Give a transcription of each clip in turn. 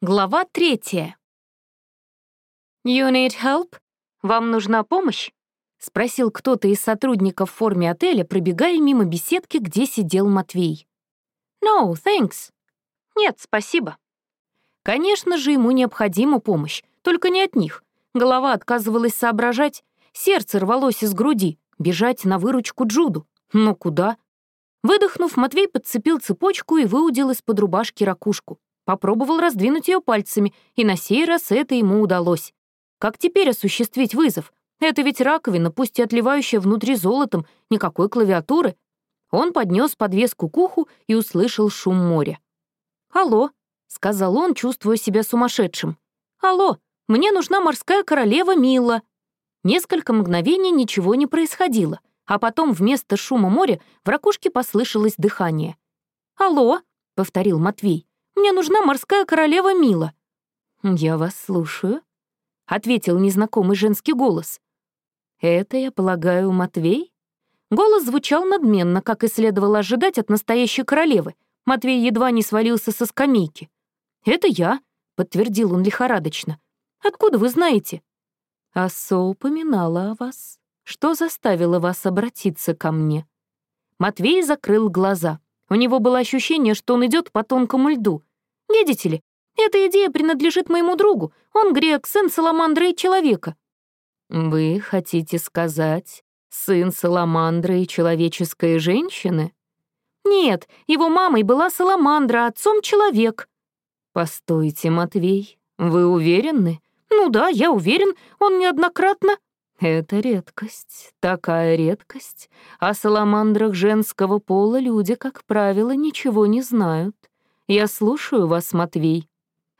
Глава третья. «You need help? Вам нужна помощь?» — спросил кто-то из сотрудников в форме отеля, пробегая мимо беседки, где сидел Матвей. «No, thanks». «Нет, спасибо». Конечно же, ему необходима помощь, только не от них. Голова отказывалась соображать, сердце рвалось из груди, бежать на выручку Джуду. Но куда? Выдохнув, Матвей подцепил цепочку и выудил из-под рубашки ракушку. Попробовал раздвинуть ее пальцами, и на сей раз это ему удалось. Как теперь осуществить вызов? Это ведь раковина, пусть и отливающая внутри золотом, никакой клавиатуры. Он поднес подвеску к уху и услышал шум моря. «Алло», — сказал он, чувствуя себя сумасшедшим. «Алло, мне нужна морская королева Мила». Несколько мгновений ничего не происходило, а потом вместо шума моря в ракушке послышалось дыхание. «Алло», — повторил Матвей. Мне нужна морская королева Мила». «Я вас слушаю», — ответил незнакомый женский голос. «Это, я полагаю, Матвей?» Голос звучал надменно, как и следовало ожидать от настоящей королевы. Матвей едва не свалился со скамейки. «Это я», — подтвердил он лихорадочно. «Откуда вы знаете?» «Асо упоминала о вас. Что заставило вас обратиться ко мне?» Матвей закрыл глаза. У него было ощущение, что он идет по тонкому льду. Видите ли, эта идея принадлежит моему другу. Он грек, сын Саламандры и человека». «Вы хотите сказать, сын Саламандры и человеческой женщины?» «Нет, его мамой была Саламандра, отцом — человек». «Постойте, Матвей, вы уверены?» «Ну да, я уверен, он неоднократно...» «Это редкость, такая редкость. О саламандрах женского пола люди, как правило, ничего не знают. «Я слушаю вас, Матвей».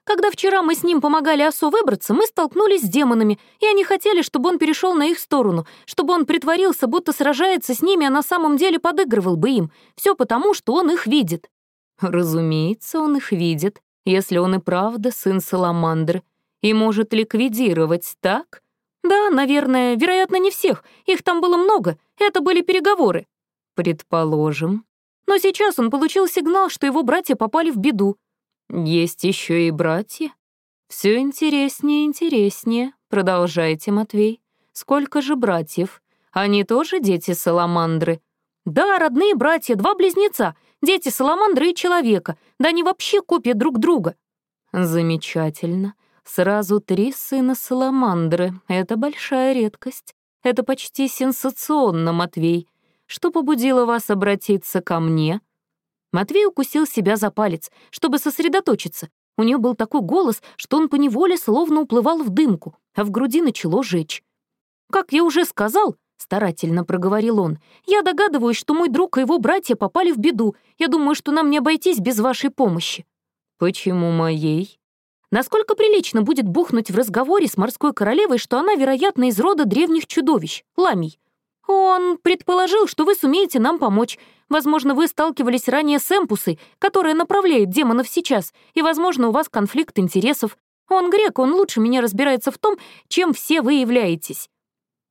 Когда вчера мы с ним помогали Осу выбраться, мы столкнулись с демонами, и они хотели, чтобы он перешел на их сторону, чтобы он притворился, будто сражается с ними, а на самом деле подыгрывал бы им. Все потому, что он их видит. Разумеется, он их видит, если он и правда сын Саламандры, и может ликвидировать, так? Да, наверное, вероятно, не всех, их там было много, это были переговоры. Предположим. Но сейчас он получил сигнал, что его братья попали в беду. Есть еще и братья. Все интереснее и интереснее. Продолжайте, Матвей. Сколько же братьев? Они тоже дети Саламандры? Да, родные братья, два близнеца, дети Саламандры и человека. Да они вообще копия друг друга. Замечательно. Сразу три сына Саламандры. Это большая редкость. Это почти сенсационно, Матвей. Что побудило вас обратиться ко мне?» Матвей укусил себя за палец, чтобы сосредоточиться. У нее был такой голос, что он поневоле словно уплывал в дымку, а в груди начало жечь. «Как я уже сказал», — старательно проговорил он, «я догадываюсь, что мой друг и его братья попали в беду. Я думаю, что нам не обойтись без вашей помощи». «Почему моей?» Насколько прилично будет бухнуть в разговоре с морской королевой, что она, вероятно, из рода древних чудовищ, ламий, «Он предположил, что вы сумеете нам помочь. Возможно, вы сталкивались ранее с Эмпусой, которая направляет демонов сейчас, и, возможно, у вас конфликт интересов. Он грек, он лучше меня разбирается в том, чем все вы являетесь».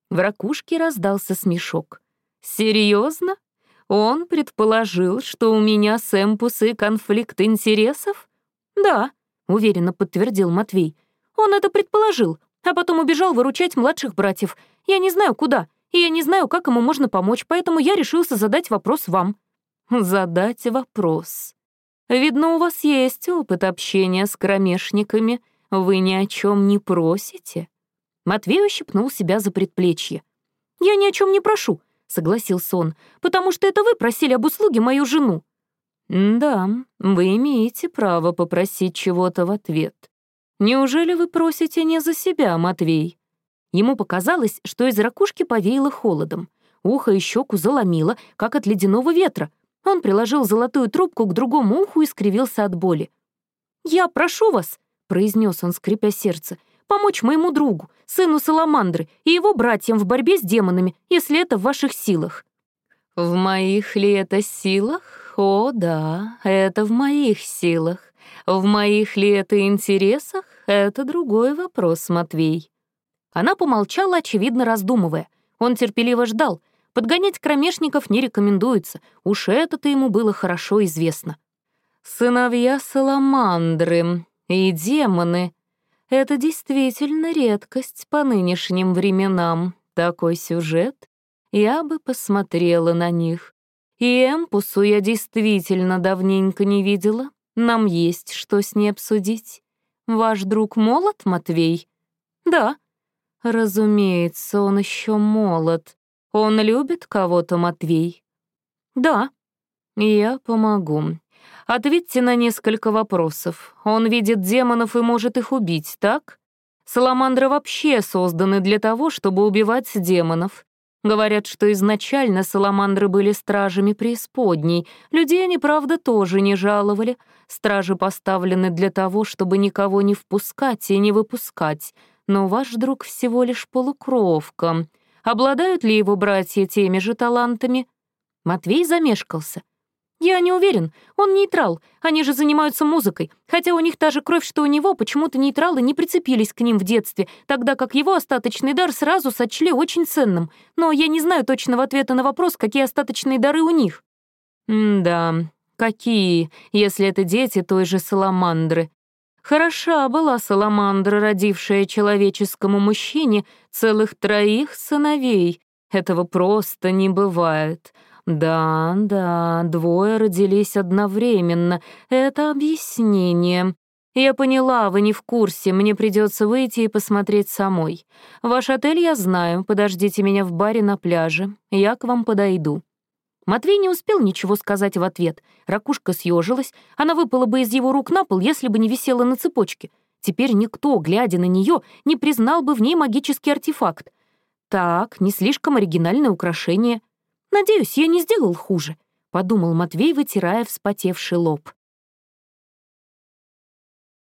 В ракушке раздался смешок. «Серьезно? Он предположил, что у меня с Эмпусой конфликт интересов?» «Да», — уверенно подтвердил Матвей. «Он это предположил, а потом убежал выручать младших братьев. Я не знаю, куда и я не знаю, как ему можно помочь, поэтому я решился задать вопрос вам». «Задать вопрос. Видно, у вас есть опыт общения с кромешниками. Вы ни о чем не просите?» Матвей ущипнул себя за предплечье. «Я ни о чем не прошу», — согласился он, «потому что это вы просили об услуге мою жену». «Да, вы имеете право попросить чего-то в ответ. Неужели вы просите не за себя, Матвей?» Ему показалось, что из ракушки повеяло холодом. Ухо и щеку заломило, как от ледяного ветра. Он приложил золотую трубку к другому уху и скривился от боли. «Я прошу вас», — произнес он, скрипя сердце, «помочь моему другу, сыну Саламандры и его братьям в борьбе с демонами, если это в ваших силах». «В моих ли это силах? О, да, это в моих силах. В моих ли это интересах? Это другой вопрос, Матвей. Она помолчала, очевидно раздумывая. Он терпеливо ждал. Подгонять кромешников не рекомендуется, уж это-то ему было хорошо известно. «Сыновья Саламандры. и демоны. Это действительно редкость по нынешним временам. Такой сюжет. Я бы посмотрела на них. И Эмпусу я действительно давненько не видела. Нам есть что с ней обсудить. Ваш друг молод, Матвей? Да. Разумеется, он еще молод. Он любит кого-то, Матвей? Да. Я помогу. Ответьте на несколько вопросов. Он видит демонов и может их убить, так? Саламандры вообще созданы для того, чтобы убивать демонов. Говорят, что изначально саламандры были стражами преисподней. Людей они, правда, тоже не жаловали. Стражи поставлены для того, чтобы никого не впускать и не выпускать. Но ваш друг всего лишь полукровка. Обладают ли его братья теми же талантами? Матвей замешкался — «Я не уверен. Он нейтрал. Они же занимаются музыкой. Хотя у них та же кровь, что у него, почему-то нейтралы не прицепились к ним в детстве, тогда как его остаточный дар сразу сочли очень ценным. Но я не знаю точного ответа на вопрос, какие остаточные дары у них». «Да, какие, если это дети той же Саламандры?» Хороша была Саламандра, родившая человеческому мужчине целых троих сыновей. Этого просто не бывает. Да, да, двое родились одновременно. Это объяснение. Я поняла, вы не в курсе, мне придется выйти и посмотреть самой. Ваш отель я знаю, подождите меня в баре на пляже. Я к вам подойду. Матвей не успел ничего сказать в ответ. Ракушка съежилась, она выпала бы из его рук на пол, если бы не висела на цепочке. Теперь никто, глядя на нее, не признал бы в ней магический артефакт. Так, не слишком оригинальное украшение. «Надеюсь, я не сделал хуже», — подумал Матвей, вытирая вспотевший лоб.